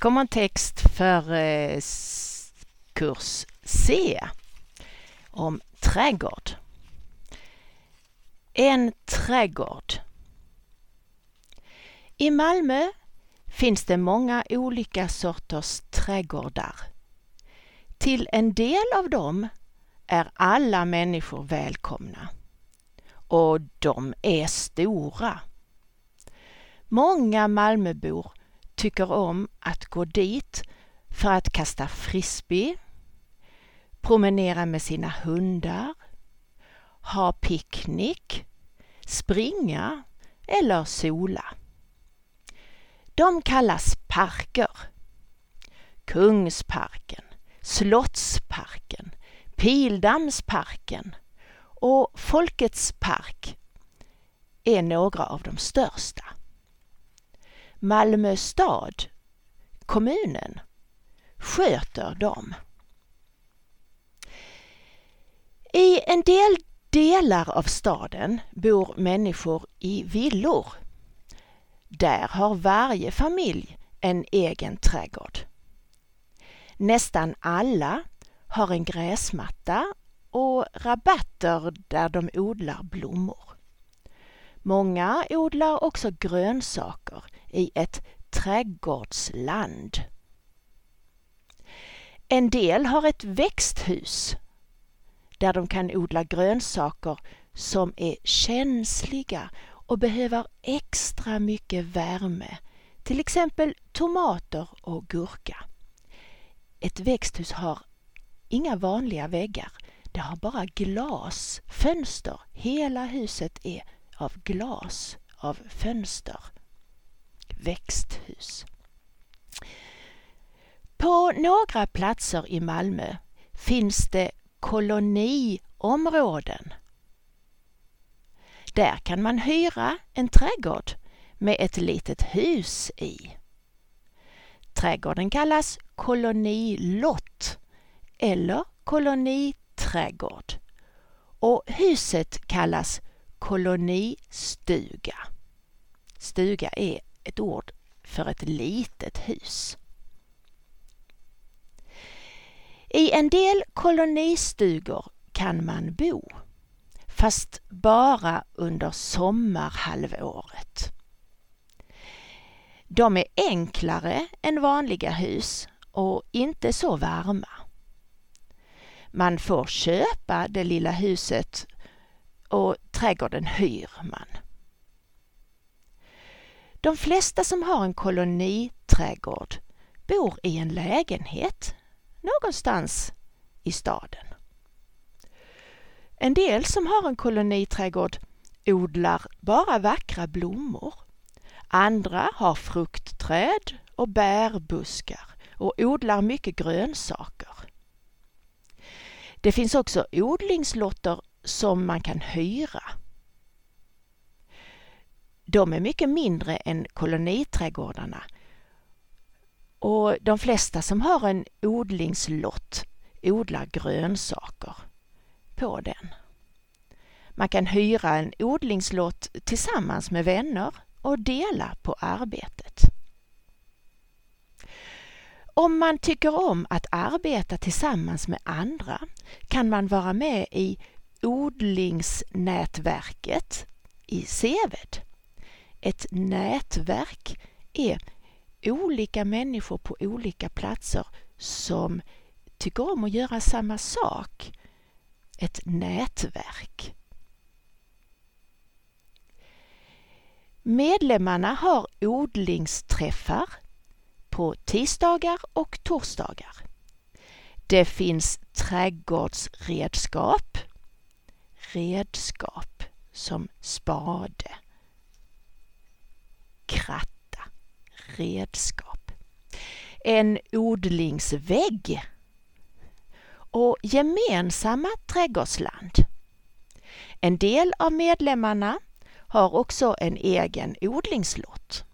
Kommer en text för eh, kurs C om trädgård. En trädgård. I Malmö finns det många olika sorters trädgårdar. Till en del av dem är alla människor välkomna. Och de är stora. Många Malmöbor tycker om att gå dit för att kasta frisbee, promenera med sina hundar, ha picknick, springa eller sola. De kallas parker. Kungsparken, Slottsparken, Pildammsparken och Folkets park är några av de största. Malmö stad, kommunen, sköter dem. I en del delar av staden bor människor i villor. Där har varje familj en egen trädgård. Nästan alla har en gräsmatta och rabatter där de odlar blommor. Många odlar också grönsaker i ett trädgårdsland. En del har ett växthus där de kan odla grönsaker som är känsliga och behöver extra mycket värme. Till exempel tomater och gurka. Ett växthus har inga vanliga väggar. Det har bara glas, fönster. Hela huset är av glas, av fönster. Växthus. På några platser i Malmö finns det koloniområden. Där kan man hyra en trädgård med ett litet hus i. Trädgården kallas kolonilott eller koloniträdgård och huset kallas kolonistuga. Stuga är ett ord för ett litet hus. I en del kolonistugor kan man bo, fast bara under sommarhalvåret. De är enklare än vanliga hus och inte så varma. Man får köpa det lilla huset och trädgården hyr man. De flesta som har en koloniträdgård bor i en lägenhet någonstans i staden. En del som har en koloniträdgård odlar bara vackra blommor. Andra har fruktträd och bärbuskar och odlar mycket grönsaker. Det finns också odlingslotter som man kan hyra. De är mycket mindre än koloniträdgårdarna och de flesta som har en odlingslott odlar grönsaker på den. Man kan hyra en odlingslott tillsammans med vänner och dela på arbetet. Om man tycker om att arbeta tillsammans med andra kan man vara med i odlingsnätverket i Seved. Ett nätverk är olika människor på olika platser som tycker om att göra samma sak. Ett nätverk. Medlemmarna har odlingsträffar på tisdagar och torsdagar. Det finns trädgårdsredskap, redskap som spade, kratta, redskap, en odlingsvägg och gemensamma trädgårdsland. En del av medlemmarna har också en egen odlingslott.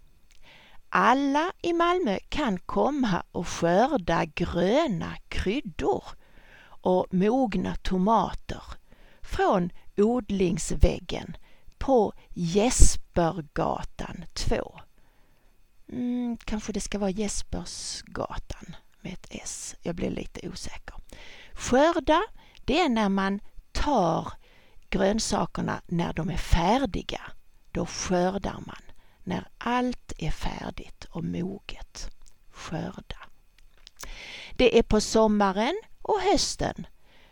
Alla i Malmö kan komma och skörda gröna kryddor och mogna tomater från odlingsväggen på Jespergatan 2. Mm, kanske det ska vara Jespersgatan med ett S. Jag blir lite osäker. Skörda, det är när man tar grönsakerna när de är färdiga. Då skördar man. När allt är färdigt och moget. Skörda. Det är på sommaren och hösten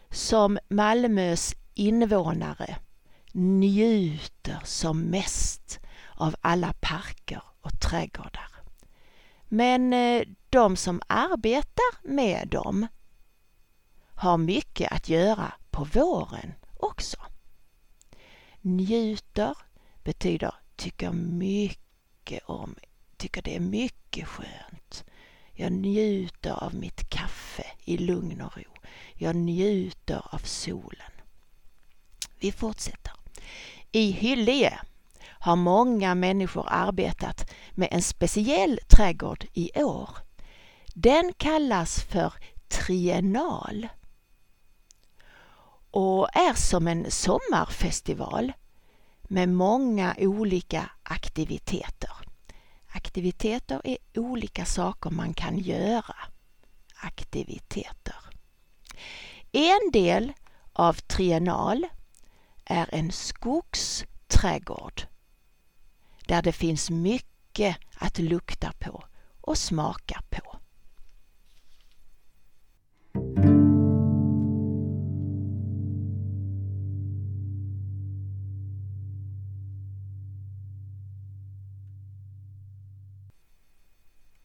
som Malmös invånare njuter som mest av alla parker och trädgårdar. Men eh, de som arbetar med dem har mycket att göra på våren också. Njuter betyder tycker mycket om, tycker det är mycket skönt. Jag njuter av mitt kaffe i lugn och ro. Jag njuter av solen. Vi fortsätter. I Hyllie har många människor arbetat med en speciell trädgård i år. Den kallas för triennal och är som en sommarfestival med många olika aktiviteter. Aktiviteter är olika saker man kan göra. Aktiviteter. En del av triennal är en skogsträdgård där det finns mycket att lukta på och smaka på.